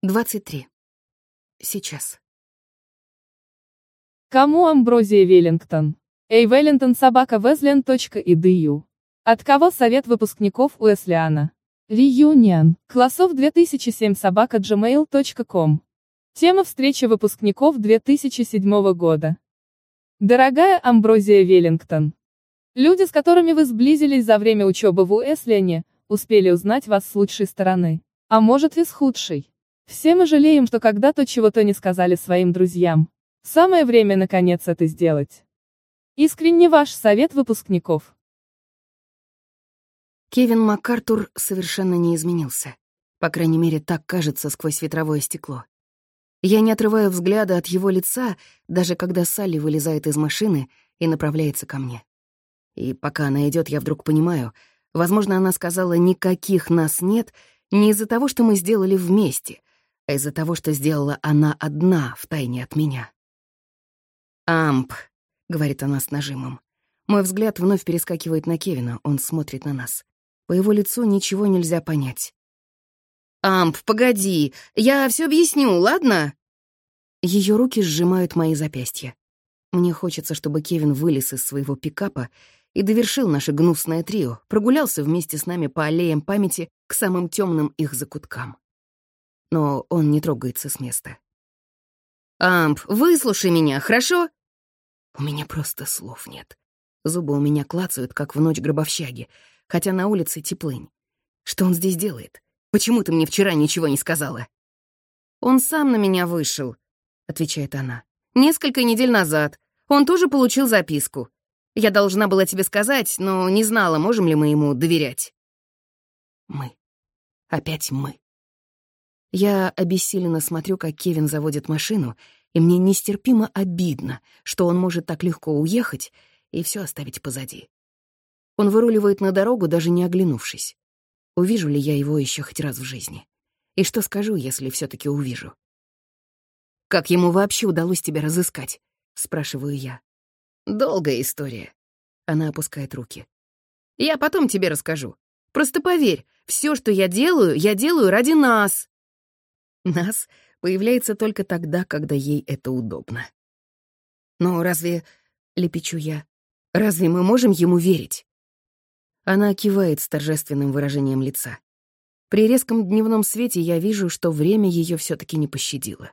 23. Сейчас. Кому Амброзия Веллингтон? Эй, Веллингтон собака Везлен.edu. От кого совет выпускников Уэслиана? Реюнион. Классов 2007 собака gmail.com. Тема встречи выпускников 2007 года. Дорогая Амброзия Веллингтон. Люди, с которыми вы сблизились за время учебы в Уэслиане, успели узнать вас с лучшей стороны. А может и с худшей. Все мы жалеем, что когда-то чего-то не сказали своим друзьям. Самое время наконец это сделать. Искренне ваш совет выпускников. Кевин МакАртур совершенно не изменился. По крайней мере, так кажется сквозь ветровое стекло. Я не отрываю взгляда от его лица, даже когда Салли вылезает из машины и направляется ко мне. И пока она идет, я вдруг понимаю, возможно, она сказала «никаких нас нет» не из-за того, что мы сделали вместе, а из-за того, что сделала она одна, втайне от меня. «Амп», — говорит она с нажимом. Мой взгляд вновь перескакивает на Кевина, он смотрит на нас. По его лицу ничего нельзя понять. «Амп, погоди, я все объясню, ладно?» Ее руки сжимают мои запястья. Мне хочется, чтобы Кевин вылез из своего пикапа и довершил наше гнусное трио, прогулялся вместе с нами по аллеям памяти к самым темным их закуткам но он не трогается с места. «Амп, выслушай меня, хорошо?» У меня просто слов нет. Зубы у меня клацают, как в ночь гробовщаги, хотя на улице теплынь. Что он здесь делает? Почему ты мне вчера ничего не сказала? «Он сам на меня вышел», — отвечает она. «Несколько недель назад. Он тоже получил записку. Я должна была тебе сказать, но не знала, можем ли мы ему доверять». Мы. Опять мы. Я обессиленно смотрю, как Кевин заводит машину, и мне нестерпимо обидно, что он может так легко уехать и все оставить позади. Он выруливает на дорогу, даже не оглянувшись. Увижу ли я его еще хоть раз в жизни? И что скажу, если все таки увижу? «Как ему вообще удалось тебя разыскать?» — спрашиваю я. «Долгая история». Она опускает руки. «Я потом тебе расскажу. Просто поверь, все, что я делаю, я делаю ради нас». Нас появляется только тогда, когда ей это удобно. Но разве, — лепечу я, — разве мы можем ему верить? Она кивает с торжественным выражением лица. При резком дневном свете я вижу, что время ее все таки не пощадило.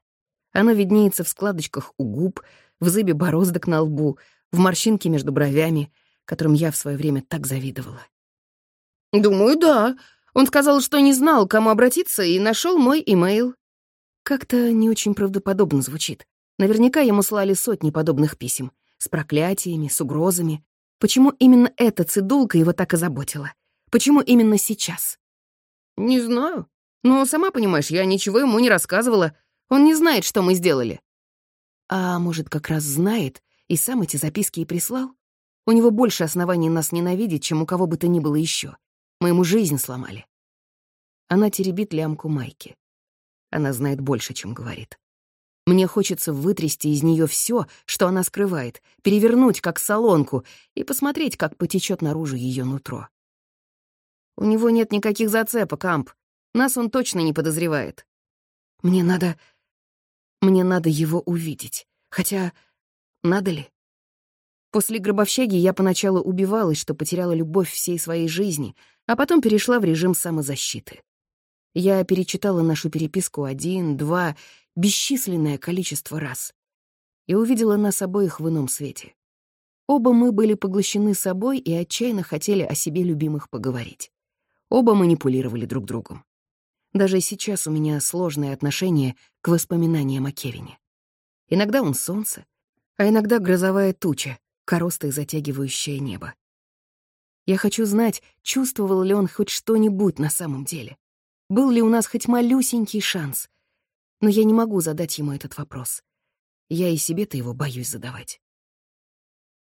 Оно виднеется в складочках у губ, в зыбе бороздок на лбу, в морщинке между бровями, которым я в свое время так завидовала. «Думаю, да. Он сказал, что не знал, к кому обратиться, и нашел мой имейл. Как-то не очень правдоподобно звучит. Наверняка ему слали сотни подобных писем. С проклятиями, с угрозами. Почему именно эта цидулка его так озаботила? Почему именно сейчас? Не знаю. Но, сама понимаешь, я ничего ему не рассказывала. Он не знает, что мы сделали. А может, как раз знает и сам эти записки и прислал? У него больше оснований нас ненавидеть, чем у кого бы то ни было еще. Мы ему жизнь сломали. Она теребит лямку майки. Она знает больше, чем говорит. Мне хочется вытрясти из нее все, что она скрывает, перевернуть, как солонку, и посмотреть, как потечет наружу ее нутро. У него нет никаких зацепок, Амп. Нас он точно не подозревает. Мне надо... Мне надо его увидеть. Хотя, надо ли? После гробовщаги я поначалу убивалась, что потеряла любовь всей своей жизни, а потом перешла в режим самозащиты. Я перечитала нашу переписку один, два, бесчисленное количество раз и увидела нас обоих в ином свете. Оба мы были поглощены собой и отчаянно хотели о себе любимых поговорить. Оба манипулировали друг другом. Даже сейчас у меня сложное отношение к воспоминаниям о Кевине. Иногда он солнце, а иногда грозовая туча, коростой затягивающее небо. Я хочу знать, чувствовал ли он хоть что-нибудь на самом деле. Был ли у нас хоть малюсенький шанс? Но я не могу задать ему этот вопрос. Я и себе-то его боюсь задавать.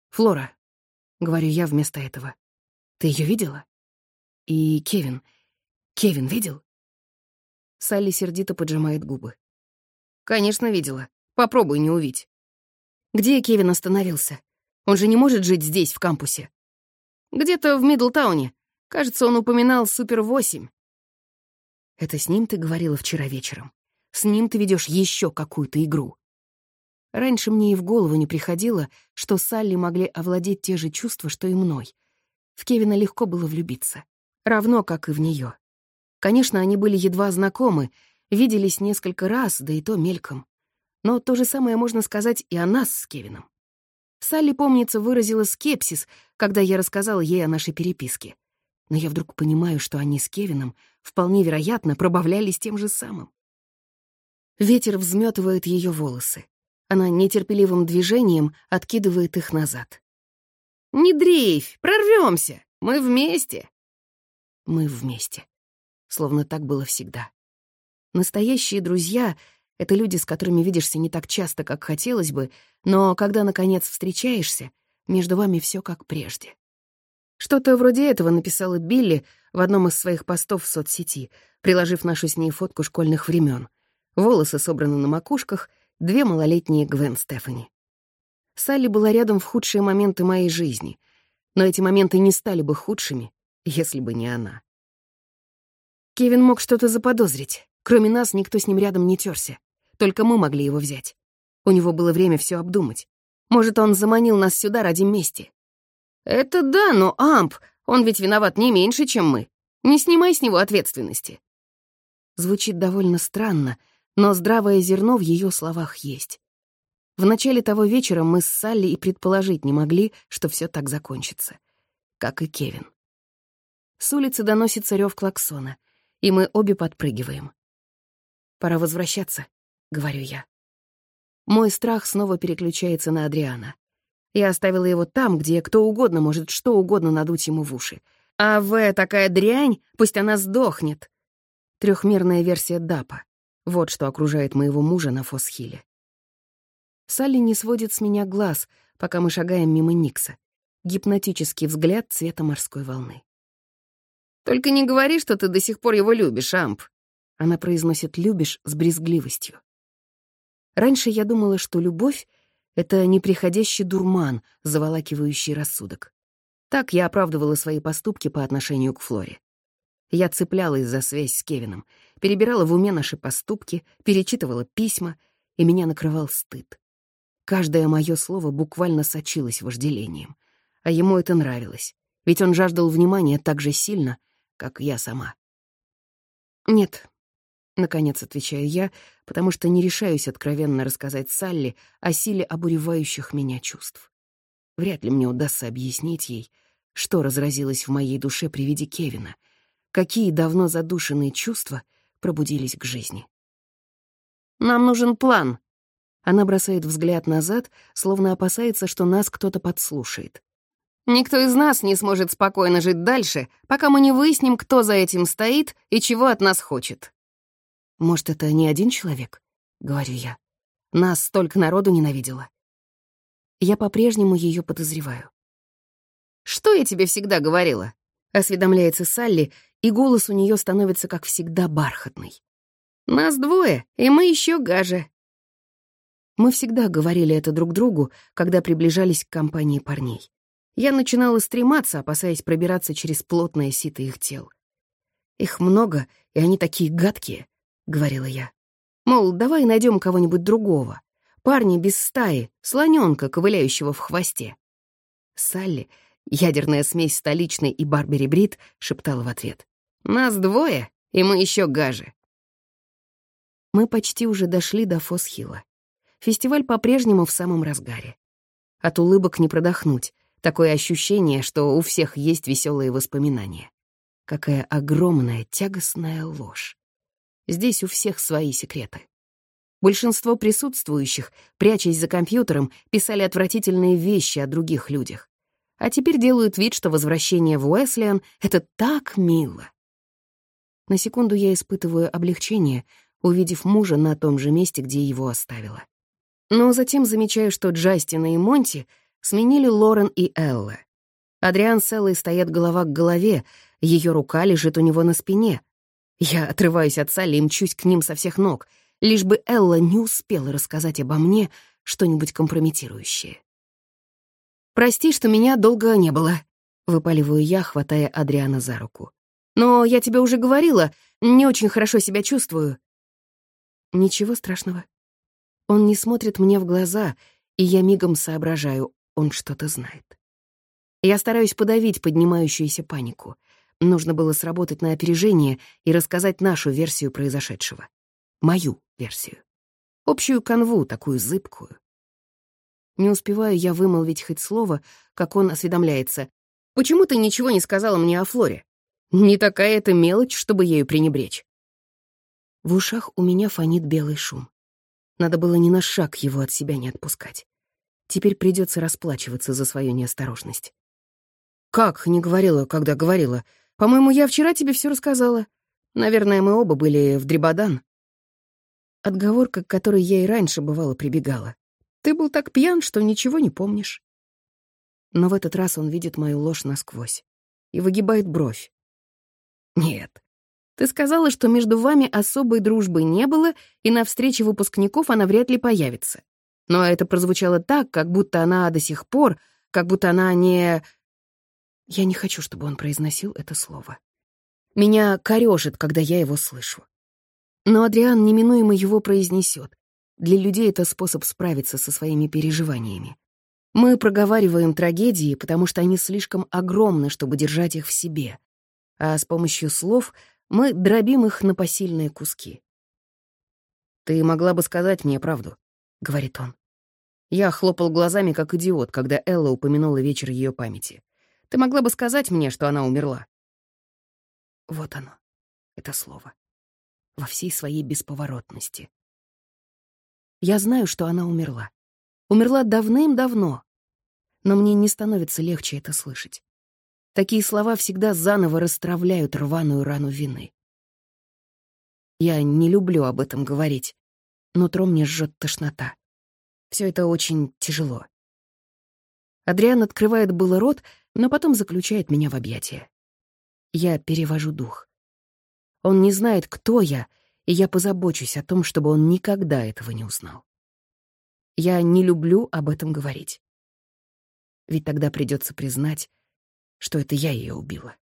«Флора», — говорю я вместо этого, — «ты ее видела?» «И Кевин. Кевин видел?» Салли сердито поджимает губы. «Конечно, видела. Попробуй не увидеть». «Где Кевин остановился? Он же не может жить здесь, в кампусе». «Где-то в Мидлтауне. Кажется, он упоминал Супер-8. Это с ним ты говорила вчера вечером? С ним ты ведешь еще какую-то игру. Раньше мне и в голову не приходило, что Салли могли овладеть те же чувства, что и мной. В Кевина легко было влюбиться. Равно, как и в нее. Конечно, они были едва знакомы, виделись несколько раз, да и то мельком. Но то же самое можно сказать и о нас с Кевином. Салли, помнится, выразила скепсис, когда я рассказала ей о нашей переписке. Но я вдруг понимаю, что они с Кевином вполне вероятно пробавлялись тем же самым. Ветер взметывает ее волосы. Она нетерпеливым движением откидывает их назад. «Не дрейфь, прорвемся. Мы вместе!» Мы вместе. Словно так было всегда. Настоящие друзья — это люди, с которыми видишься не так часто, как хотелось бы, но когда, наконец, встречаешься, между вами все как прежде. Что-то вроде этого написала Билли в одном из своих постов в соцсети, приложив нашу с ней фотку школьных времен. Волосы собраны на макушках, две малолетние Гвен Стефани. Салли была рядом в худшие моменты моей жизни, но эти моменты не стали бы худшими, если бы не она. Кевин мог что-то заподозрить. Кроме нас никто с ним рядом не терся. Только мы могли его взять. У него было время все обдумать. Может, он заманил нас сюда ради мести. Это да, но Амп, он ведь виноват не меньше, чем мы. Не снимай с него ответственности. Звучит довольно странно, но здравое зерно в ее словах есть. В начале того вечера мы с Салли и предположить не могли, что все так закончится. Как и Кевин. С улицы доносится рев клаксона, и мы обе подпрыгиваем. «Пора возвращаться», — говорю я. Мой страх снова переключается на Адриана. Я оставила его там, где кто угодно может что угодно надуть ему в уши. А В такая дрянь, пусть она сдохнет. Трехмерная версия Дапа. Вот что окружает моего мужа на Фосхиле. Салли не сводит с меня глаз, пока мы шагаем мимо Никса. Гипнотический взгляд цвета морской волны. «Только не говори, что ты до сих пор его любишь, Амп», она произносит «любишь» с брезгливостью. Раньше я думала, что любовь — это неприходящий дурман, заволакивающий рассудок. Так я оправдывала свои поступки по отношению к Флоре. Я цеплялась за связь с Кевином, перебирала в уме наши поступки, перечитывала письма, и меня накрывал стыд. Каждое мое слово буквально сочилось вожделением. А ему это нравилось, ведь он жаждал внимания так же сильно, как я сама. Нет, Наконец отвечаю я, потому что не решаюсь откровенно рассказать Салли о силе обуревающих меня чувств. Вряд ли мне удастся объяснить ей, что разразилось в моей душе при виде Кевина, какие давно задушенные чувства пробудились к жизни. «Нам нужен план!» Она бросает взгляд назад, словно опасается, что нас кто-то подслушает. «Никто из нас не сможет спокойно жить дальше, пока мы не выясним, кто за этим стоит и чего от нас хочет». «Может, это не один человек?» — говорю я. «Нас столько народу ненавидело». Я по-прежнему ее подозреваю. «Что я тебе всегда говорила?» — осведомляется Салли, и голос у нее становится, как всегда, бархатный. «Нас двое, и мы еще гаже». Мы всегда говорили это друг другу, когда приближались к компании парней. Я начинала стрематься, опасаясь пробираться через плотное сито их тел. Их много, и они такие гадкие говорила я. Мол, давай найдем кого-нибудь другого. Парни без стаи, слоненка, ковыляющего в хвосте. Салли, ядерная смесь столичной и Барбери Брит, шептала в ответ. «Нас двое, и мы еще гаже». Мы почти уже дошли до Фосхила. Фестиваль по-прежнему в самом разгаре. От улыбок не продохнуть. Такое ощущение, что у всех есть веселые воспоминания. Какая огромная тягостная ложь. Здесь у всех свои секреты. Большинство присутствующих, прячась за компьютером, писали отвратительные вещи о других людях. А теперь делают вид, что возвращение в Уэслиан — это так мило. На секунду я испытываю облегчение, увидев мужа на том же месте, где его оставила. Но затем замечаю, что Джастина и Монти сменили Лорен и Элла. Адриан с Эллой стоят голова к голове, ее рука лежит у него на спине, я отрываюсь от Салли и мчусь к ним со всех ног, лишь бы Элла не успела рассказать обо мне что-нибудь компрометирующее. «Прости, что меня долго не было», — выпаливаю я, хватая Адриана за руку. «Но я тебе уже говорила, не очень хорошо себя чувствую». Ничего страшного. Он не смотрит мне в глаза, и я мигом соображаю, он что-то знает. Я стараюсь подавить поднимающуюся панику. Нужно было сработать на опережение и рассказать нашу версию произошедшего. Мою версию. Общую канву, такую зыбкую. Не успеваю я вымолвить хоть слово, как он осведомляется. «Почему ты ничего не сказала мне о Флоре? Не такая это мелочь, чтобы ею пренебречь». В ушах у меня фонит белый шум. Надо было ни на шаг его от себя не отпускать. Теперь придется расплачиваться за свою неосторожность. «Как не говорила, когда говорила? По-моему, я вчера тебе все рассказала. Наверное, мы оба были в Дребодан». Отговорка, к которой я и раньше бывало прибегала. «Ты был так пьян, что ничего не помнишь». Но в этот раз он видит мою ложь насквозь и выгибает бровь. «Нет, ты сказала, что между вами особой дружбы не было, и на встрече выпускников она вряд ли появится. Но это прозвучало так, как будто она до сих пор, как будто она не... Я не хочу, чтобы он произносил это слово. Меня корёжит, когда я его слышу. Но Адриан неминуемо его произнесет. Для людей это способ справиться со своими переживаниями. Мы проговариваем трагедии, потому что они слишком огромны, чтобы держать их в себе. А с помощью слов мы дробим их на посильные куски. «Ты могла бы сказать мне правду», — говорит он. Я хлопал глазами, как идиот, когда Элла упомянула вечер ее памяти. «Ты могла бы сказать мне, что она умерла?» Вот оно, это слово. Во всей своей бесповоротности. Я знаю, что она умерла. Умерла давным-давно. Но мне не становится легче это слышать. Такие слова всегда заново расстравляют рваную рану вины. Я не люблю об этом говорить. Нутро мне жжет тошнота. Все это очень тяжело. Адриан открывает было рот, но потом заключает меня в объятия. Я перевожу дух. Он не знает, кто я, и я позабочусь о том, чтобы он никогда этого не узнал. Я не люблю об этом говорить. Ведь тогда придется признать, что это я ее убила.